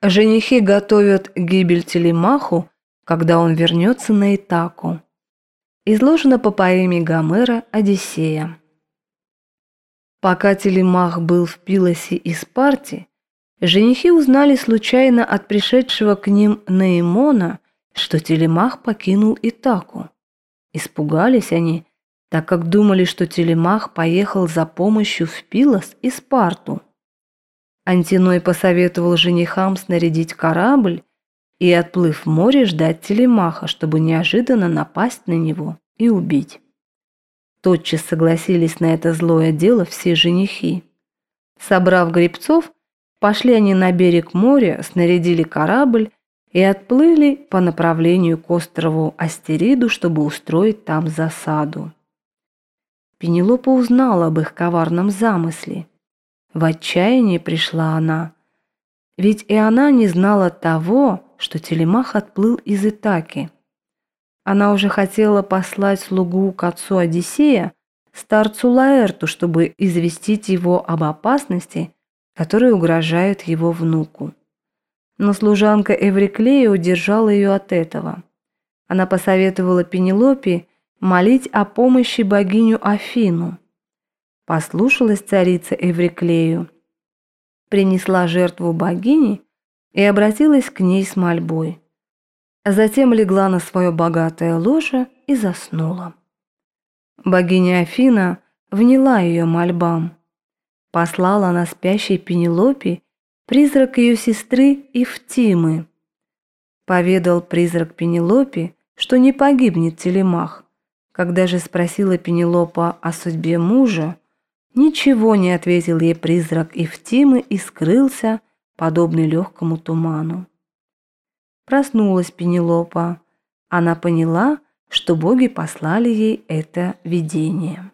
Женихи готовят гибель Телемаху, когда он вернется на Итаку. Изложено по поэме Гомера «Одиссея». Пока Телемах был в Пилосе и Спарте, женихи узнали случайно от пришедшего к ним Наимона, что Телемах покинул Итаку. Испугались они, так как думали, что Телемах поехал за помощью в Пилос и Спарту. Антиной посоветовал женихам снарядить корабль и, отплыв в море, ждать Телемаха, чтобы неожиданно напасть на него и убить. Тотчас согласились на это злое дело все женихи. Собрав гребцов, пошли они на берег моря, снарядили корабль и отплыли по направлению к острову Астериду, чтобы устроить там засаду. Пенелопа узнала об их коварном замысле – в отчаянии пришла она. Ведь и она не знала того, что Телемах отплыл из Итаки. Она уже хотела послать слугу к отцу Одиссея, старцу Лаэрту, чтобы известить его об опасности, которая угрожает его внуку. Но служанка Эвриклея удержала ее от этого. Она посоветовала Пенелопе молить о помощи богиню Афину. Послушалась царица Эвриклею, принесла жертву богини и обратилась к ней с мольбой. Затем легла на свое богатое ложе и заснула. Богиня Афина вняла ее мольбам. Послала на спящей Пенелопе призрак ее сестры Ифтимы. Поведал призрак Пенелопе, что не погибнет Телемах. Когда же спросила Пенелопа о судьбе мужа, Ничего не ответил ей призрак Ифтимы и скрылся, подобный легкому туману. Проснулась Пенелопа. Она поняла, что боги послали ей это видение.